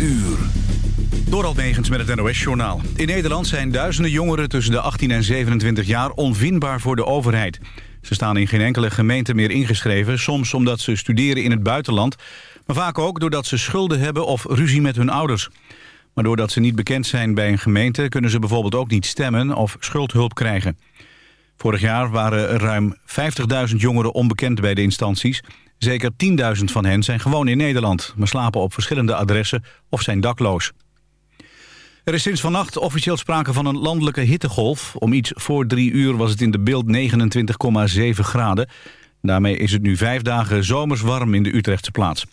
uur. Door Megens met het NOS-journaal. In Nederland zijn duizenden jongeren tussen de 18 en 27 jaar onvindbaar voor de overheid. Ze staan in geen enkele gemeente meer ingeschreven. Soms omdat ze studeren in het buitenland. Maar vaak ook doordat ze schulden hebben of ruzie met hun ouders. Maar doordat ze niet bekend zijn bij een gemeente... kunnen ze bijvoorbeeld ook niet stemmen of schuldhulp krijgen. Vorig jaar waren er ruim 50.000 jongeren onbekend bij de instanties. Zeker 10.000 van hen zijn gewoon in Nederland... maar slapen op verschillende adressen of zijn dakloos. Er is sinds vannacht officieel sprake van een landelijke hittegolf. Om iets voor drie uur was het in de beeld 29,7 graden. Daarmee is het nu vijf dagen zomers warm in de Utrechtse plaats.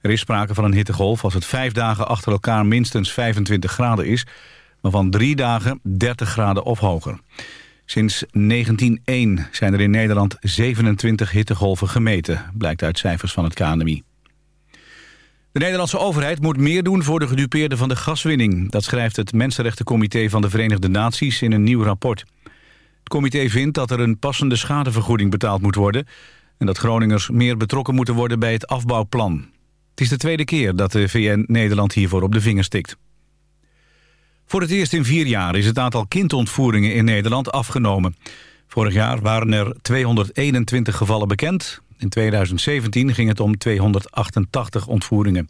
Er is sprake van een hittegolf als het vijf dagen achter elkaar minstens 25 graden is... maar van drie dagen 30 graden of hoger. Sinds 1901 zijn er in Nederland 27 hittegolven gemeten... blijkt uit cijfers van het KNMI. De Nederlandse overheid moet meer doen voor de gedupeerden van de gaswinning. Dat schrijft het Mensenrechtencomité van de Verenigde Naties in een nieuw rapport. Het comité vindt dat er een passende schadevergoeding betaald moet worden... en dat Groningers meer betrokken moeten worden bij het afbouwplan. Het is de tweede keer dat de VN Nederland hiervoor op de vinger stikt. Voor het eerst in vier jaar is het aantal kindontvoeringen in Nederland afgenomen. Vorig jaar waren er 221 gevallen bekend. In 2017 ging het om 288 ontvoeringen.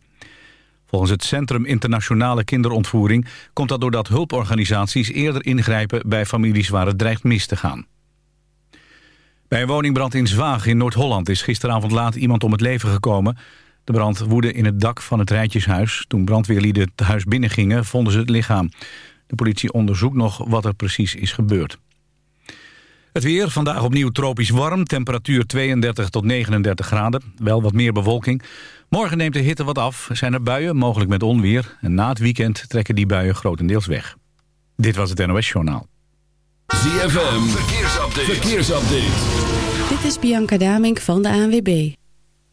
Volgens het Centrum Internationale Kinderontvoering... komt dat doordat hulporganisaties eerder ingrijpen... bij families waar het dreigt mis te gaan. Bij een woningbrand in Zwaag in Noord-Holland... is gisteravond laat iemand om het leven gekomen. De brand woedde in het dak van het rijtjeshuis. Toen brandweerlieden het huis binnengingen, vonden ze het lichaam. De politie onderzoekt nog wat er precies is gebeurd. Het weer, vandaag opnieuw tropisch warm. Temperatuur 32 tot 39 graden. Wel wat meer bewolking. Morgen neemt de hitte wat af. Zijn er buien, mogelijk met onweer. En na het weekend trekken die buien grotendeels weg. Dit was het NOS Journaal. ZFM, verkeersupdate. verkeersupdate. Dit is Bianca Damink van de ANWB.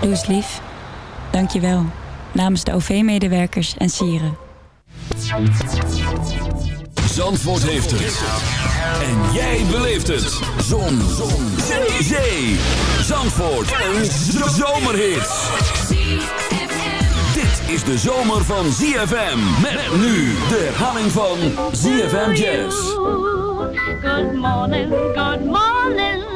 Doe eens lief. Dank je wel. Namens de OV-medewerkers en sieren. Zandvoort heeft het. En jij beleeft het. Zon. Zon. Zee. Zee. Zandvoort. Een zomerhit. Dit is de zomer van ZFM. Met nu de herhaling van ZFM Jazz. Good morning, good morning.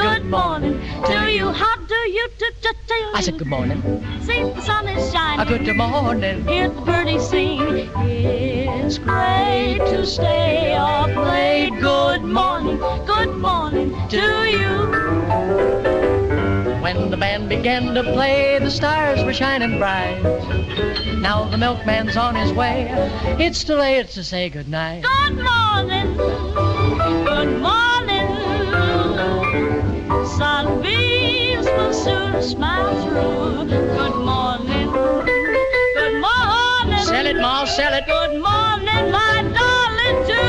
morning to you. How do you do? do, do I said good morning. See the sun is shining. A good morning. Hear the birdies sing. It's great to stay up late. Good morning, good morning to you. When the band began to play, the stars were shining bright. Now the milkman's on his way. It's too late to say goodnight. Good morning, good morning. Sunbeams will soon smile through. Good morning, good morning. Sell it, Ma, sell it. Good morning, my darling, to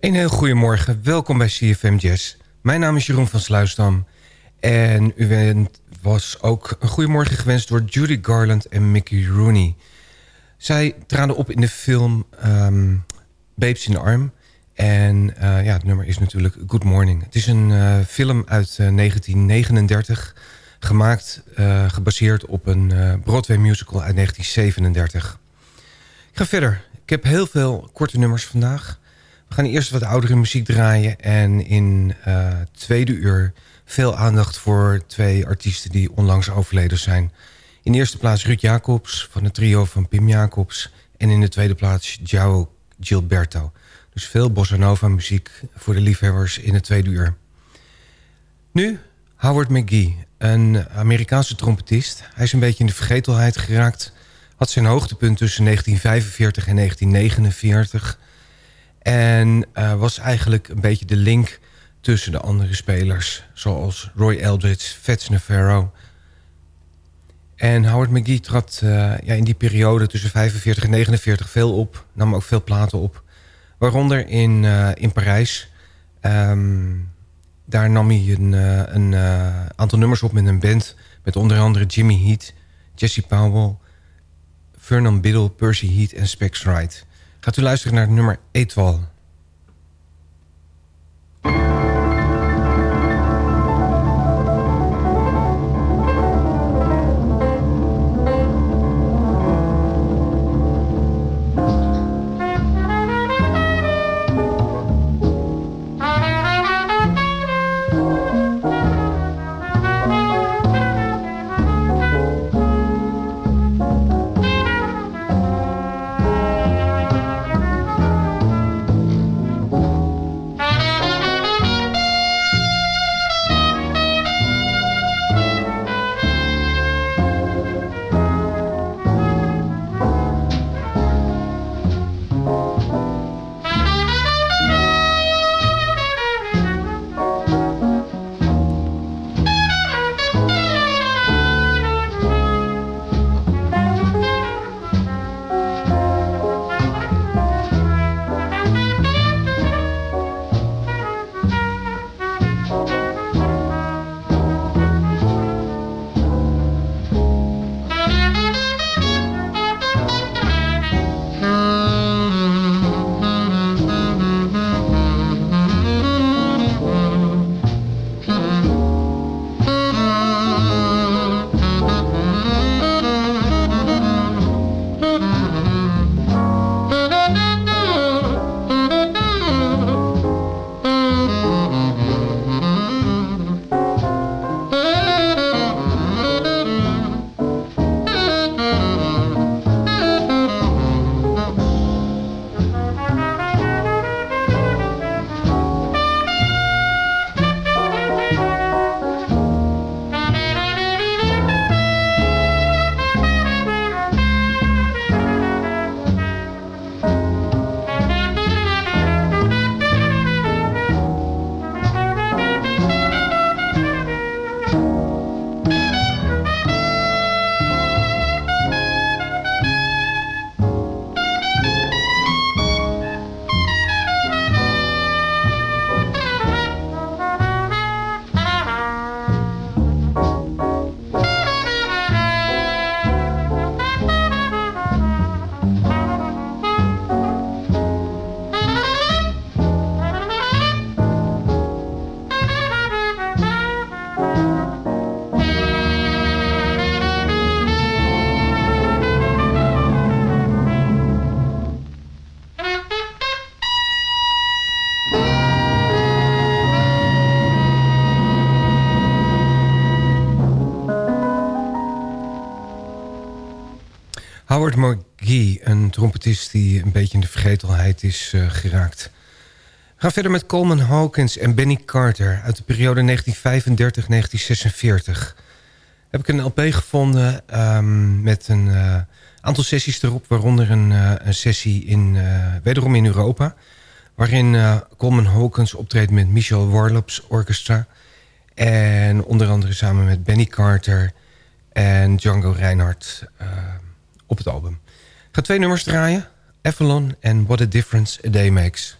Een heel goedemorgen, welkom bij CFM Jazz. Mijn naam is Jeroen van Sluisdam. En u bent, was ook een goedemorgen gewenst door Judy Garland en Mickey Rooney. Zij traden op in de film um, Babes in the Arm. En uh, ja, het nummer is natuurlijk Good Morning. Het is een uh, film uit uh, 1939, gemaakt, uh, gebaseerd op een Broadway musical uit 1937. Ik ga verder. Ik heb heel veel korte nummers vandaag. We gaan eerst wat oudere muziek draaien. En in tweede uur veel aandacht voor twee artiesten die onlangs overleden zijn. In de eerste plaats Ruud Jacobs van het trio van Pim Jacobs. En in de tweede plaats João Gilberto. Dus veel bossa nova muziek voor de liefhebbers in het tweede uur. Nu Howard McGee, een Amerikaanse trompetist. Hij is een beetje in de vergetelheid geraakt. Had zijn hoogtepunt tussen 1945 en 1949... En uh, was eigenlijk een beetje de link tussen de andere spelers. Zoals Roy Eldridge, Fats Navarro. En Howard McGee trad uh, ja, in die periode tussen 45 en 49 veel op. Nam ook veel platen op. Waaronder in, uh, in Parijs. Um, daar nam hij een, een aantal nummers op met een band. Met onder andere Jimmy Heat, Jesse Powell... Vernon Biddle, Percy Heat en Specs Wright... Gaat u luisteren naar het nummer Etwal. Die een beetje in de vergetelheid is uh, geraakt. We gaan verder met Coleman Hawkins en Benny Carter uit de periode 1935-1946. Heb ik een LP gevonden um, met een uh, aantal sessies erop, waaronder een, uh, een sessie in, wederom in Europa, waarin Coleman Hawkins optreedt met Michel Warlop's orchestra en onder andere samen met Benny Carter en Django Reinhardt op het album. Ga twee nummers draaien. Avalon en What a Difference a Day Makes.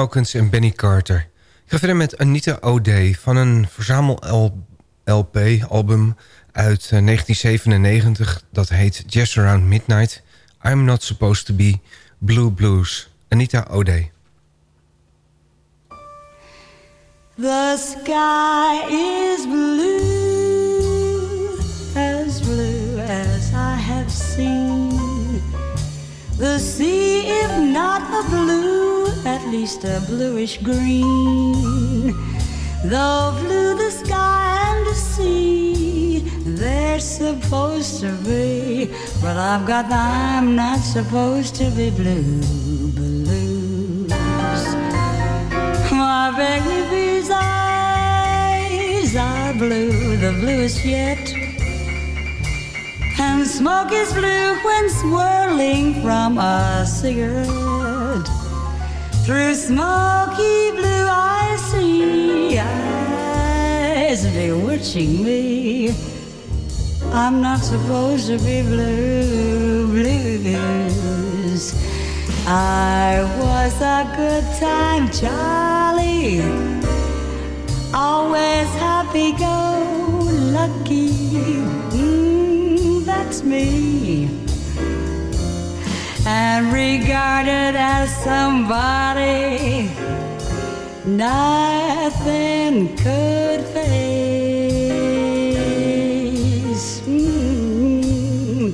Hawkins en Benny Carter. Ik ga verder met Anita O'Day van een verzamel-LP-album uit 1997. Eh, Dat heet Just Around Midnight. I'm Not Supposed to Be Blue Blues. Anita O'Day. The sky is blue, as blue as I have seen. The sea, if not a blue, least a bluish green. Though blue the sky and the sea, they're supposed to be. But I've got the I'm not supposed to be blue blues. My baby's eyes are blue, the bluest yet. And smoke is blue when swirling from a cigarette. Through smoky blue I see eyes bewitching me. I'm not supposed to be blue, blues. I was a good time, Charlie. Always happy go lucky. Mm, that's me. And regarded as somebody nothing could face. Mm.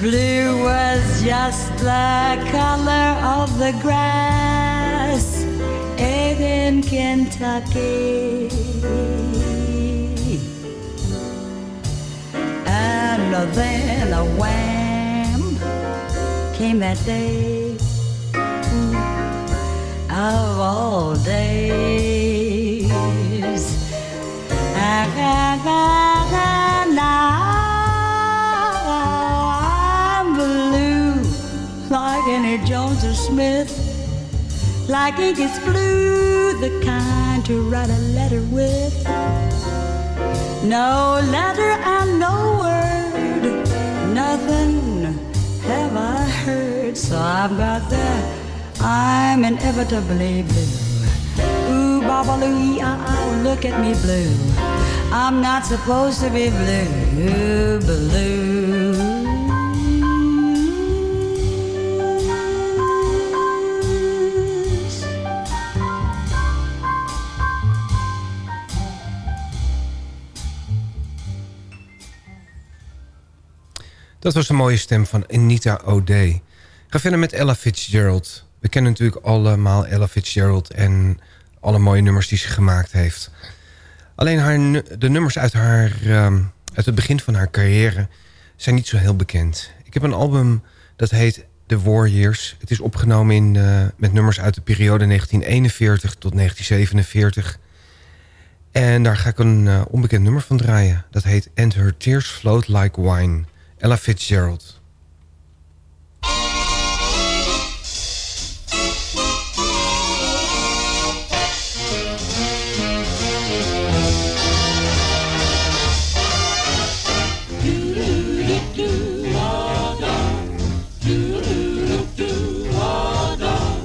Blue was just the color of the grass in Kentucky. And then a came that day of all days. Now I'm blue like any Jones or Smith. Like ink is blue, the kind to write a letter with. No letter and no word, nothing have I heard. So I've got that. I'm inevitably blue. Ooh, babaloo, ah, ah, look at me blue. I'm not supposed to be blue, blue. Dat was de mooie stem van Anita O'Day. Ga verder met Ella Fitzgerald. We kennen natuurlijk allemaal Ella Fitzgerald... en alle mooie nummers die ze gemaakt heeft. Alleen haar, de nummers uit, haar, um, uit het begin van haar carrière... zijn niet zo heel bekend. Ik heb een album dat heet The Warriors. Het is opgenomen in, uh, met nummers uit de periode 1941 tot 1947... En daar ga ik een uh, onbekend nummer van draaien. Dat heet And Her Tears Float Like Wine... Ella Fitzgerald.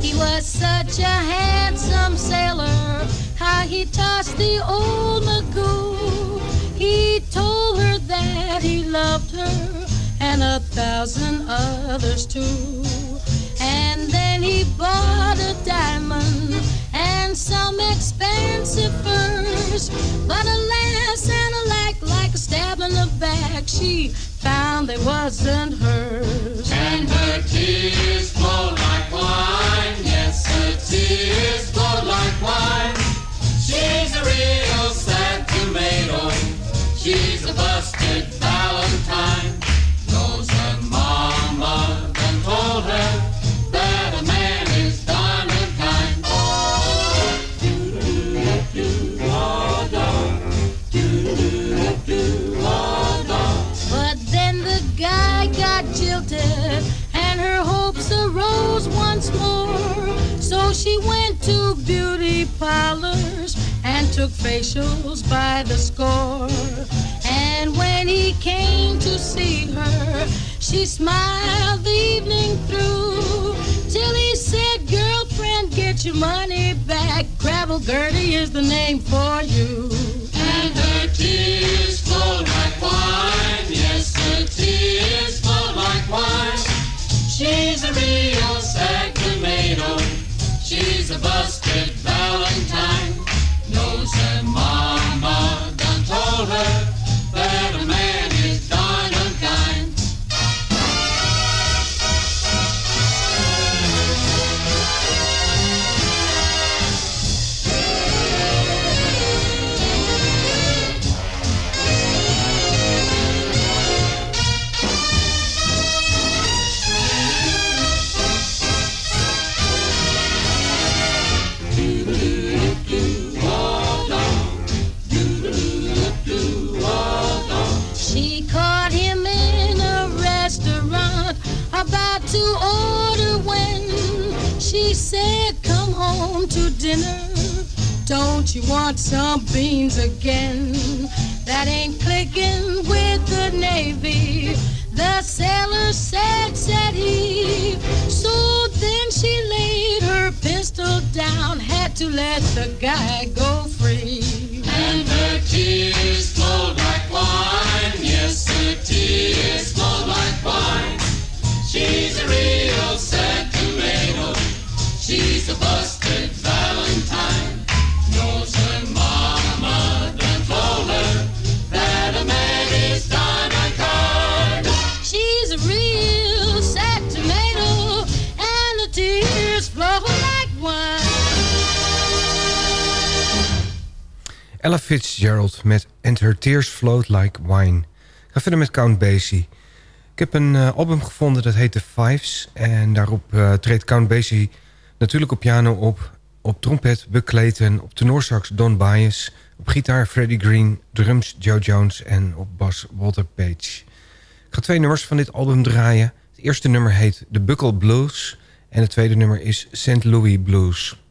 He was such a handsome sailor, how he tossed the old Magoo. He told her that he loved her and a thousand others too. And then he bought a diamond and some expensive furs. But alas, and alack, like a stab in the back, she found they wasn't hers. And her tears flowed like wine. Yes, her tears flowed like wine. She's a real sad tomato. She's a busted Valentine. She went to beauty parlors and took facials by the score. And when he came to see her, she smiled evening through till he said, Girlfriend, get your money back. Gravel Gertie is the name for you. And her tears flow like wine. Yes, her tears flow like wine. She's a real sad tomato. She's a busted Valentine. Knows her mama done told her that a man dinner. Don't you want some beans again? That ain't clicking with the Navy. The sailor said, said he. So then she laid her pistol down, had to let the guy go free. And her tears flowed like wine. Yes, her tears flowed like wine. She's a real sad Ella Fitzgerald met And Her Tears Float Like Wine. Ik ga verder met Count Basie. Ik heb een eh, album gevonden dat heet The Fives. En daarop eh, treedt Count Basie natuurlijk op piano op. Op trompet Buck Clayton. Op tenorsax Don Byas. Op gitaar Freddie Green. Drums Joe Jones. En op bas Walter Page. Ik ga twee nummers van dit album draaien. Het eerste nummer heet The Buckle Blues. En het tweede nummer is St. Louis Blues.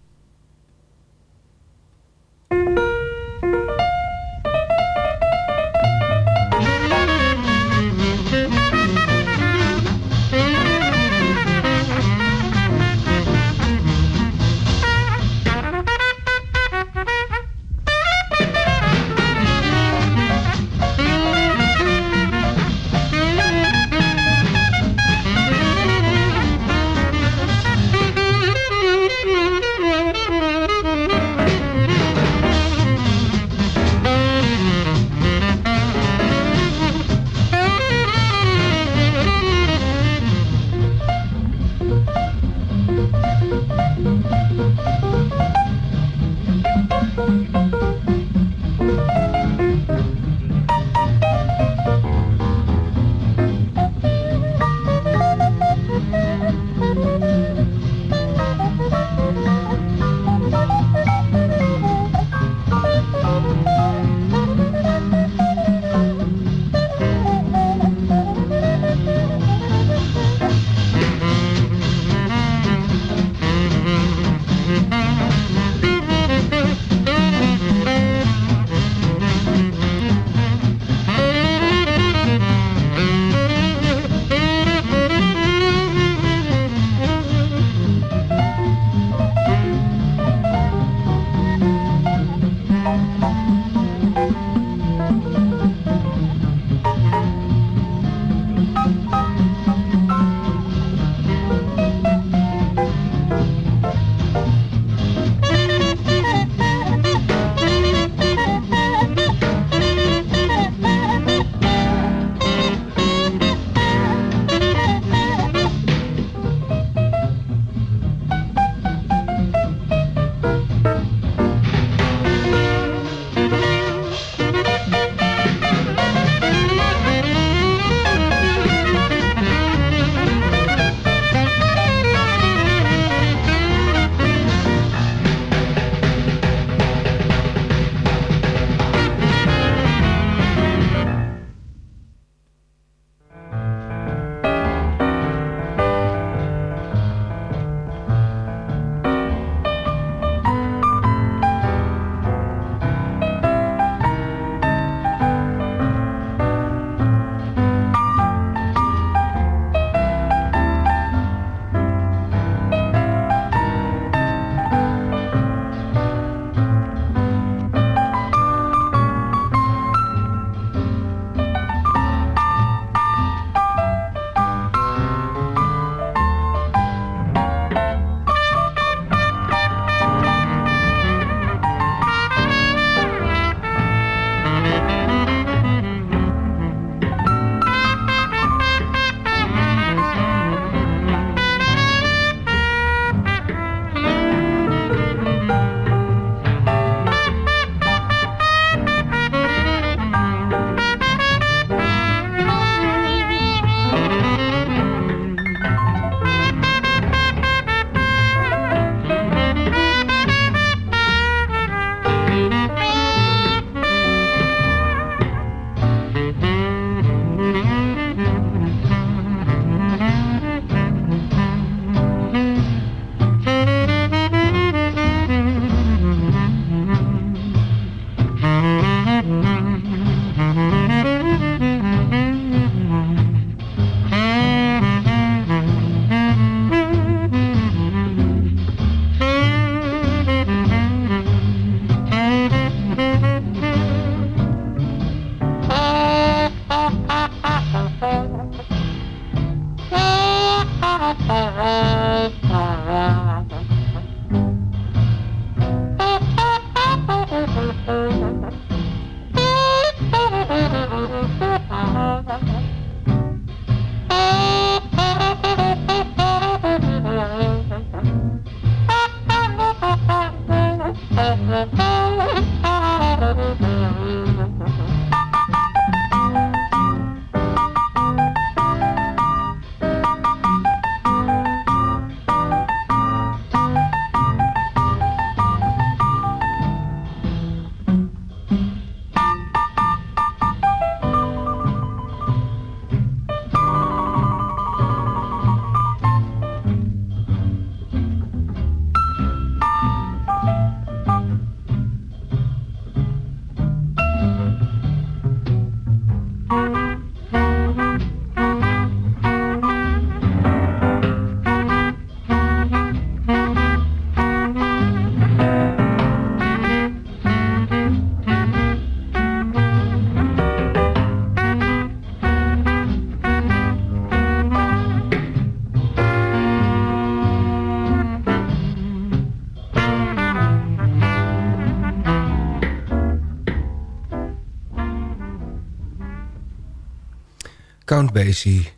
Count Basie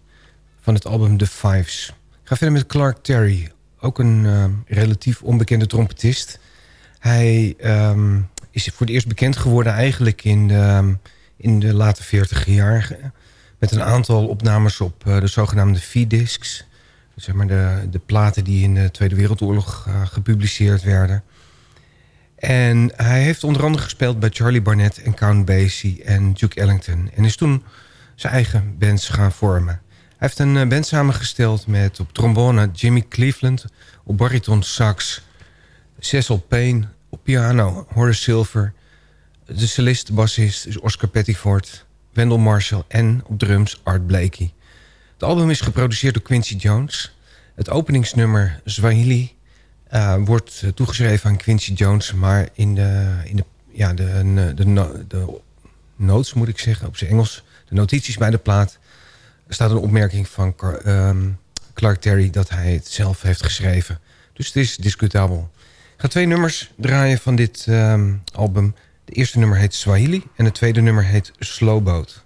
van het album The Fives. Ik ga verder met Clark Terry, ook een uh, relatief onbekende trompetist. Hij um, is voor het eerst bekend geworden eigenlijk in de, in de late 40 jaar... met een aantal opnames op uh, de zogenaamde V-discs. Zeg maar de, de platen die in de Tweede Wereldoorlog uh, gepubliceerd werden... En hij heeft onder andere gespeeld bij Charlie Barnett en Count Basie en Duke Ellington. En is toen zijn eigen bands gaan vormen. Hij heeft een eh, band samengesteld met op trombone Jimmy Cleveland... op bariton sax Cecil Payne, op piano Horace Silver... de cellist, bassist is Oscar Pettiford, Wendell Marshall en op drums Art Blakey. Het album is geproduceerd door Quincy Jones. Het openingsnummer Swahili uh, wordt toegeschreven aan Quincy Jones... maar in de, in de, ja, de, de, de, de notes, moet ik zeggen, op zijn Engels... de notities bij de plaat... staat een opmerking van um, Clark Terry... dat hij het zelf heeft geschreven. Dus het is discutabel. Ik ga twee nummers draaien van dit um, album. De eerste nummer heet Swahili en het tweede nummer heet Slowboat.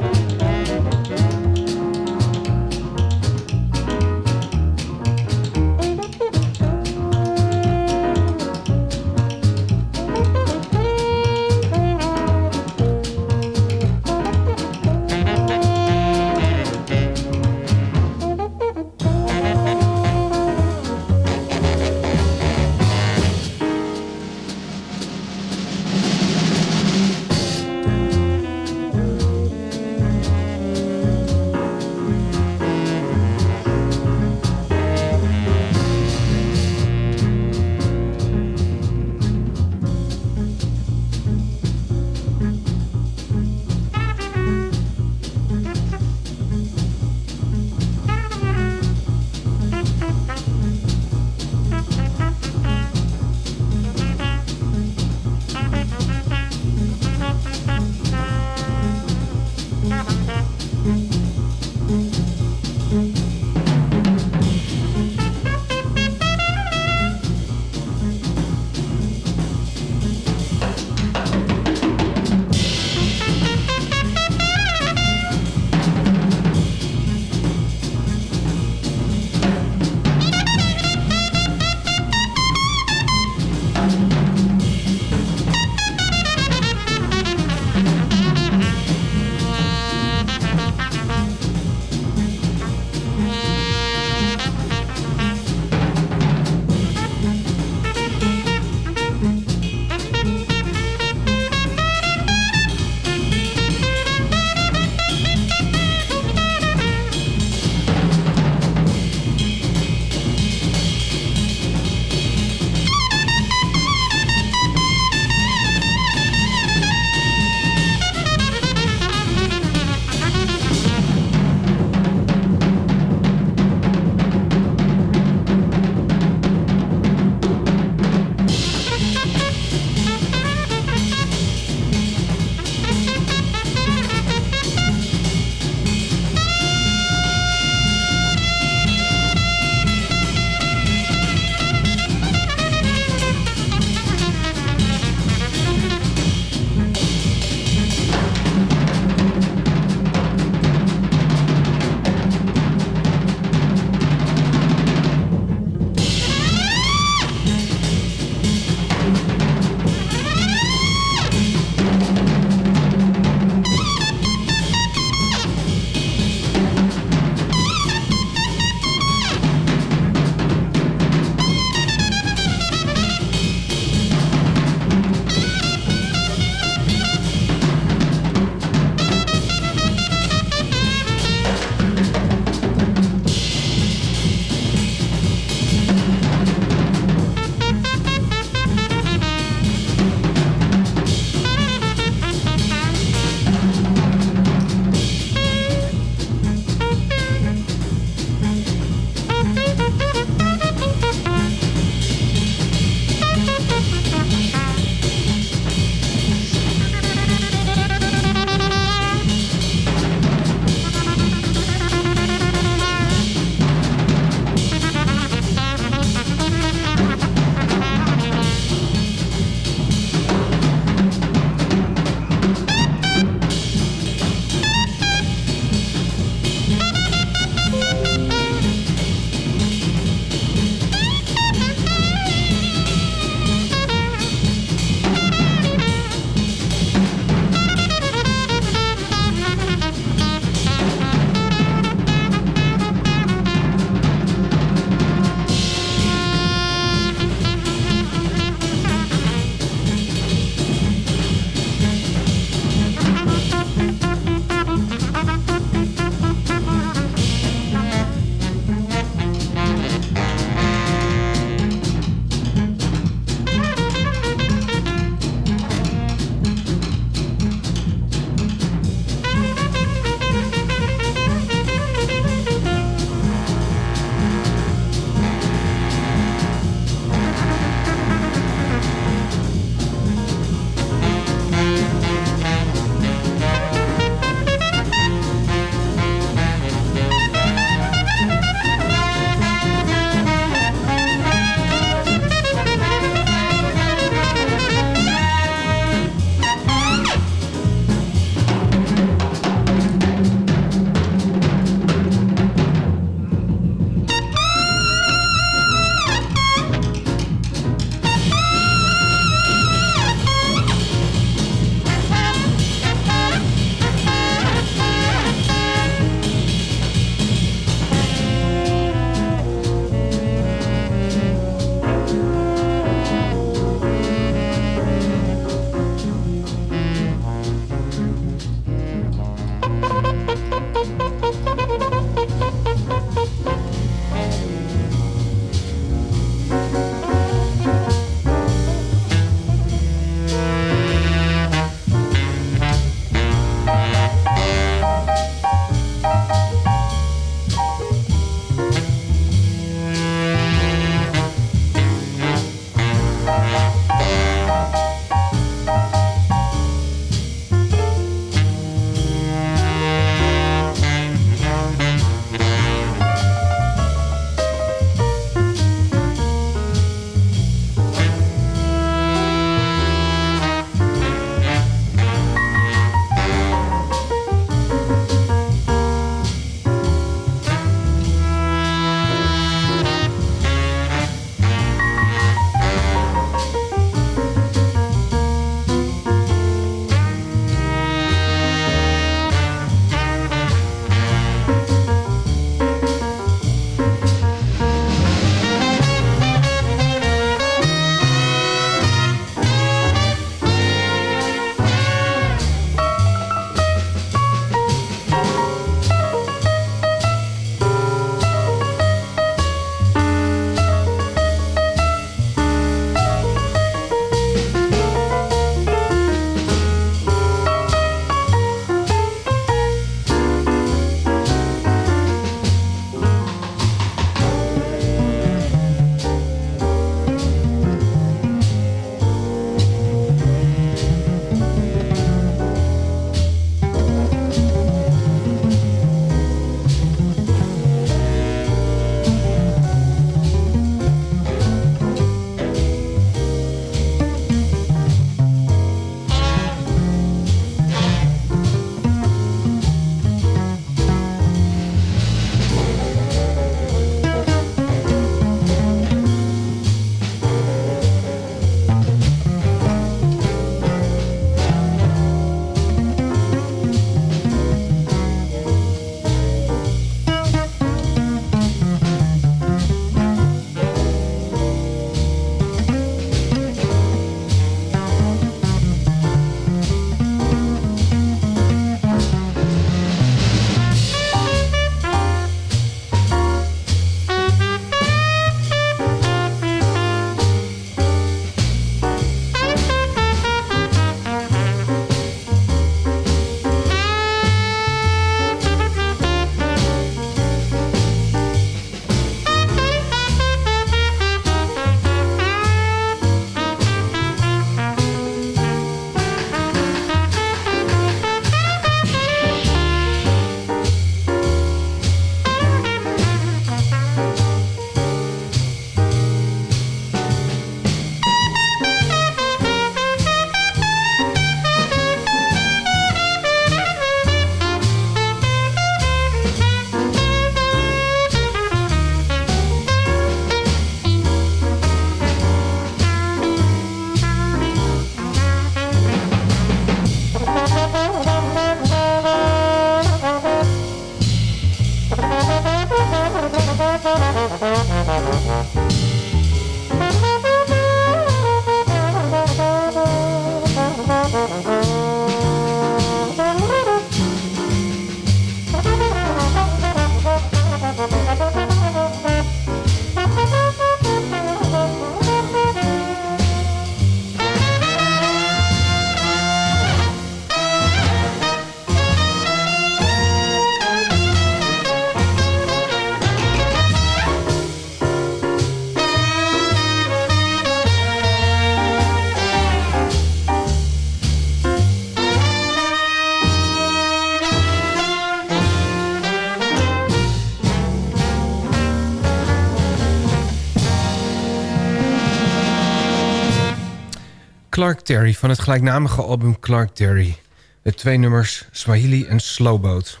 Clark Terry van het gelijknamige album Clark Terry. De twee nummers Swahili en Slowboat.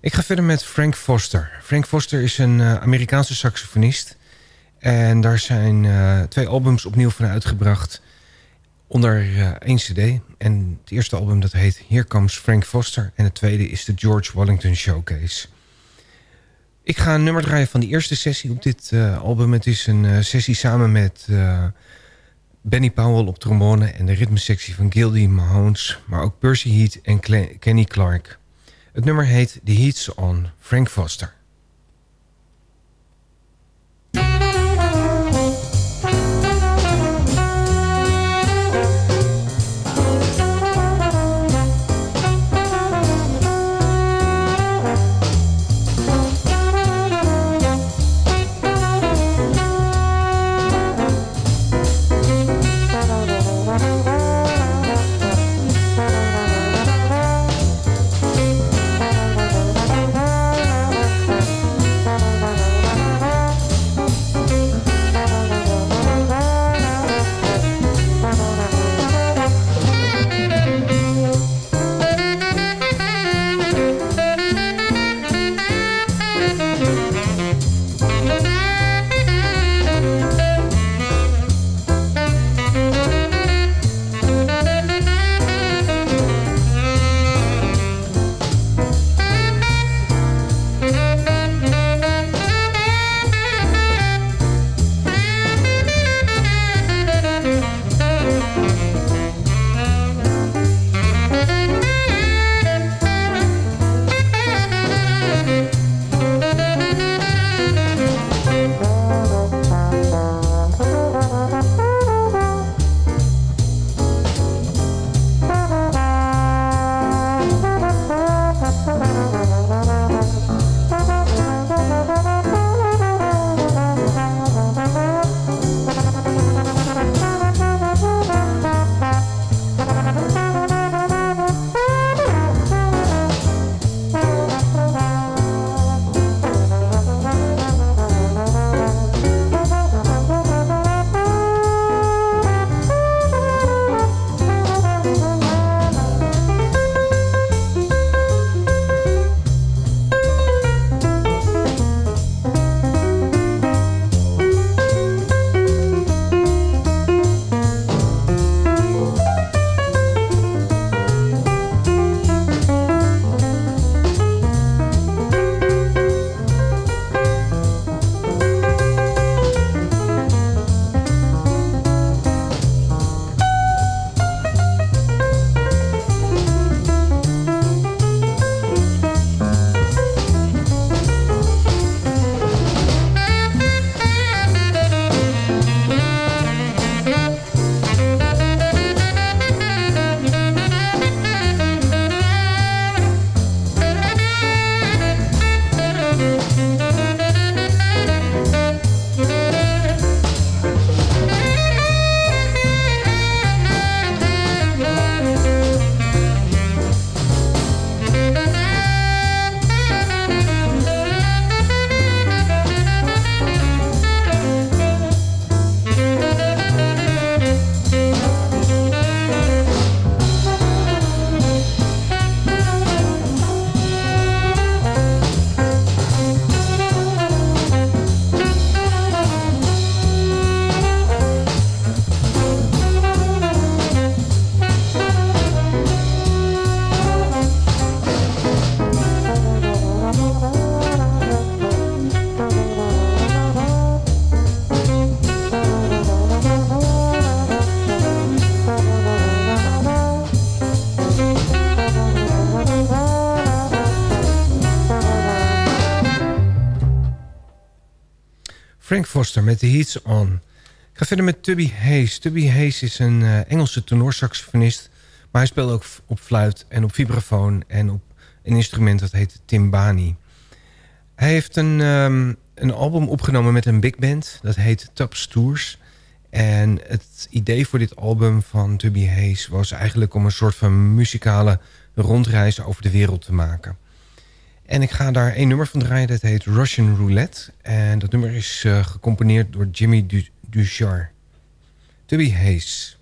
Ik ga verder met Frank Foster. Frank Foster is een uh, Amerikaanse saxofonist. En daar zijn uh, twee albums opnieuw van uitgebracht. Onder uh, één cd. En het eerste album dat heet Here Comes Frank Foster. En het tweede is de George Wellington Showcase. Ik ga een nummer draaien van de eerste sessie op dit album. Het is een sessie samen met... Benny Powell op trombone en de ritmesectie van Gildy Mahones... maar ook Percy Heat en Kenny Clark. Het nummer heet The Heat's On, Frank Foster. Frank Foster met The Heats On. Ik ga verder met Tubby Hayes. Tubby Hayes is een uh, Engelse tenorsaxofonist... maar hij speelt ook op fluit en op vibrafoon... en op een instrument dat heet timbani. Hij heeft een, um, een album opgenomen met een big band... dat heet Top Tours. En het idee voor dit album van Tubby Hayes... was eigenlijk om een soort van muzikale rondreis over de wereld te maken... En ik ga daar één nummer van draaien. Dat heet Russian Roulette. En dat nummer is uh, gecomponeerd door Jimmy du Duchar. Tubby Hayes.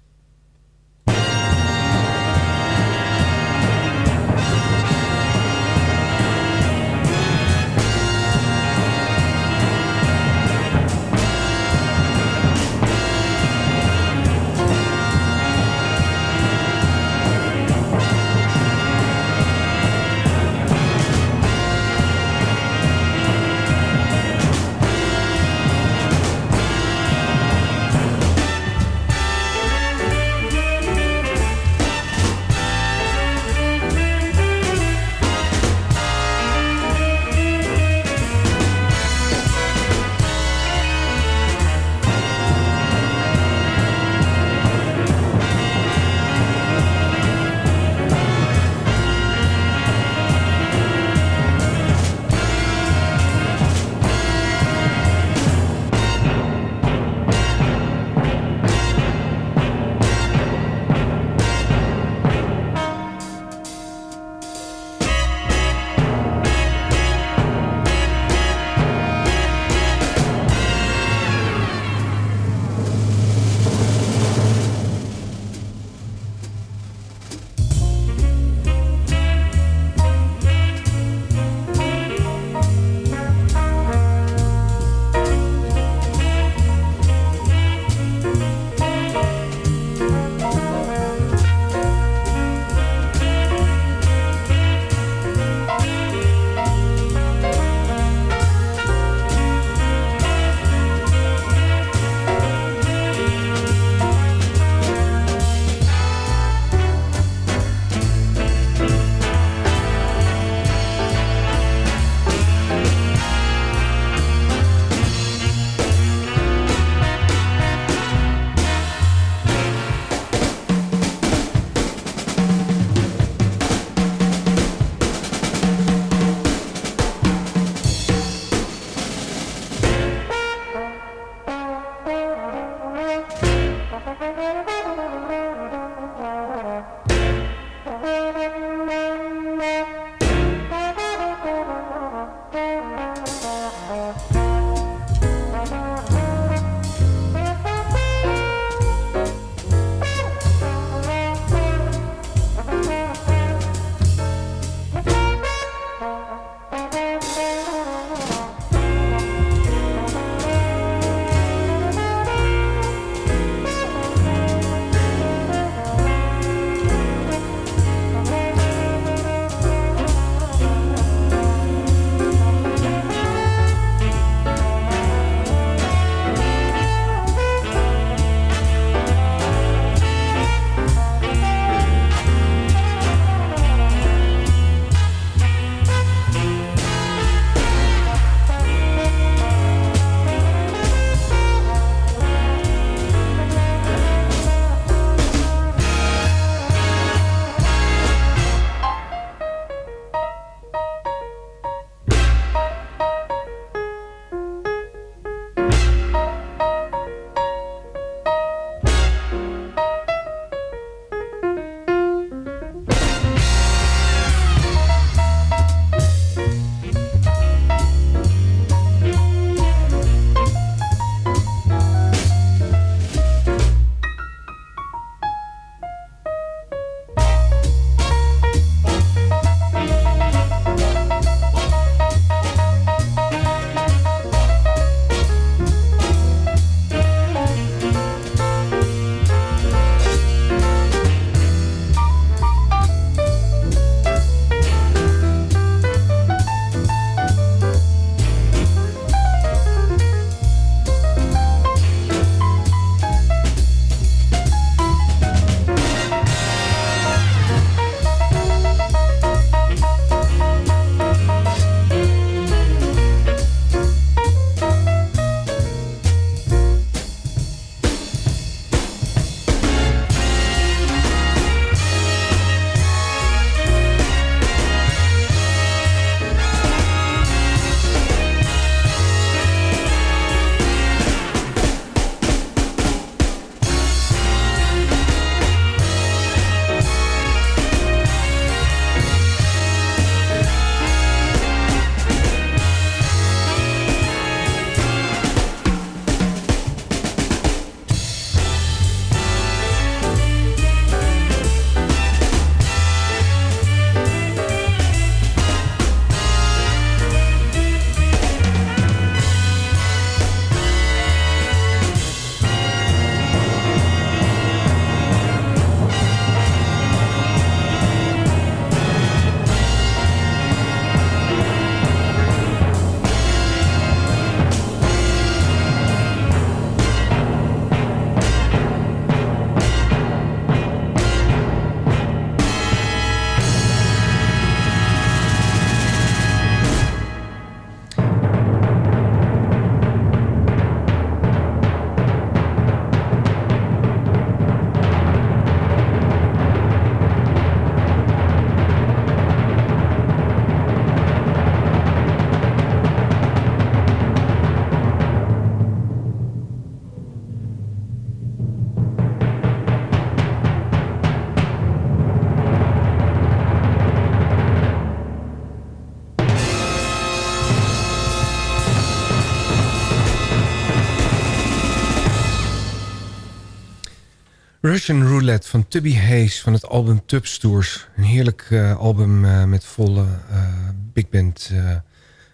Russian Roulette van Tubby Hayes van het album Tubs Tours. Een heerlijk uh, album uh, met volle uh, big band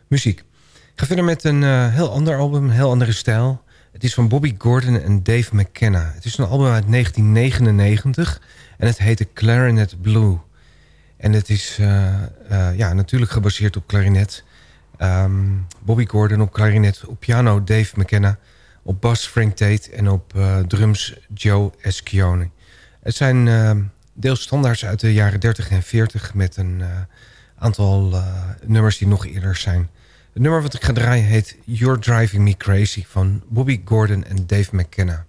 muziek. Ik ga verder met een heel ander album, een heel andere stijl. Het is van Bobby Gordon en Dave McKenna. Het is een album uit 1999 en het heette Clarinet Blue. En het is ja, natuurlijk gebaseerd op klarinet. Um, Bobby Gordon op klarinet, op piano Dave McKenna op bas Frank Tate en op uh, drums Joe Escione. Het zijn uh, deels standaards uit de jaren 30 en 40 met een uh, aantal nummers die nog eerder zijn. Het nummer wat ik ga draaien heet You're Driving Me Crazy van Bobby Gordon en Dave McKenna.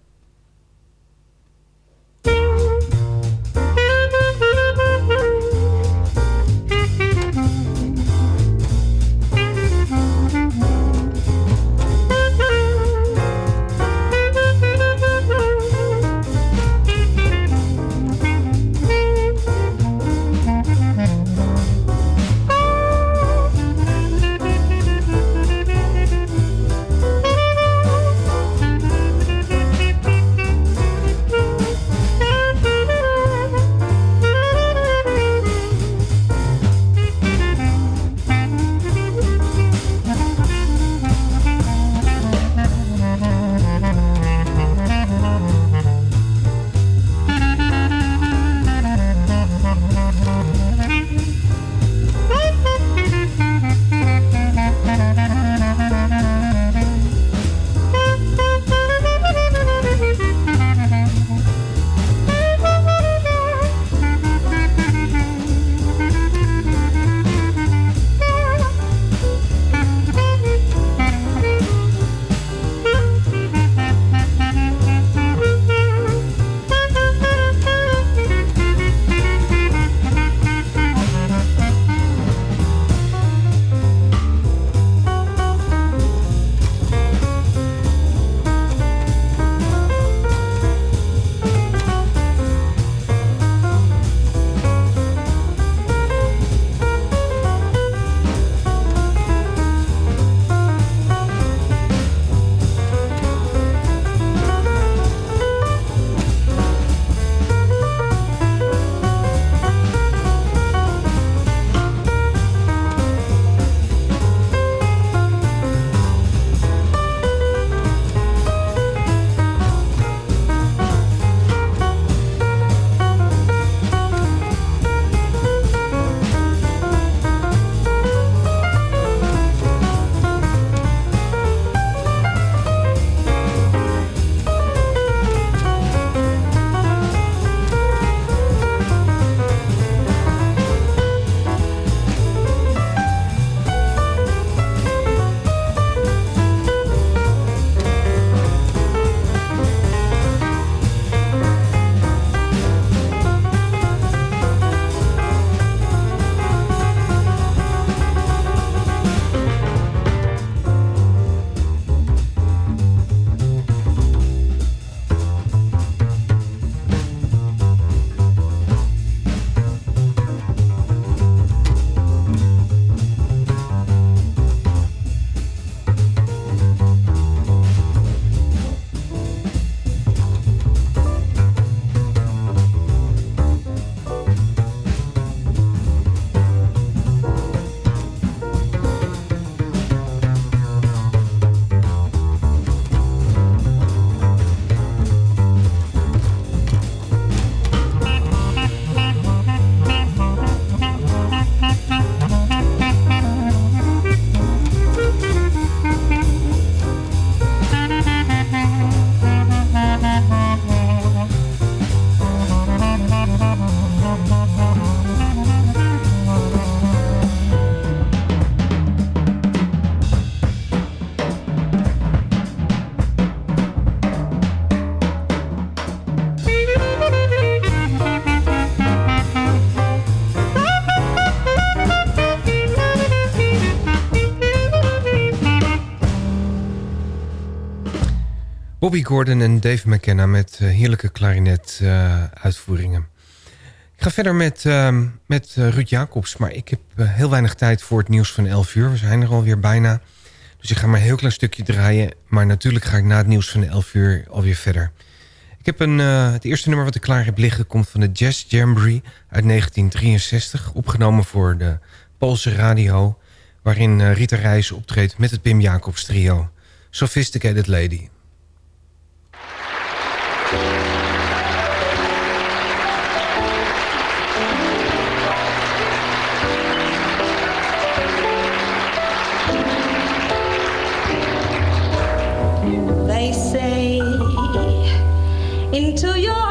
Bobby Gordon en Dave McKenna met uh, heerlijke klarinet uh, uitvoeringen. Ik ga verder met, uh, met Ruud Jacobs, maar ik heb heel weinig tijd voor het nieuws van 11 uur. We zijn er alweer bijna. Dus ik ga maar een heel klein stukje draaien. Maar natuurlijk ga ik na het nieuws van 11 uur alweer verder. Ik heb een, het eerste nummer wat ik klaar heb liggen komt van de Jazz Jamboree uit 1963. Opgenomen voor de Poolse radio. Waarin Rita Reis optreedt met het Pim Jacobs trio. Sophisticated Lady. They say into your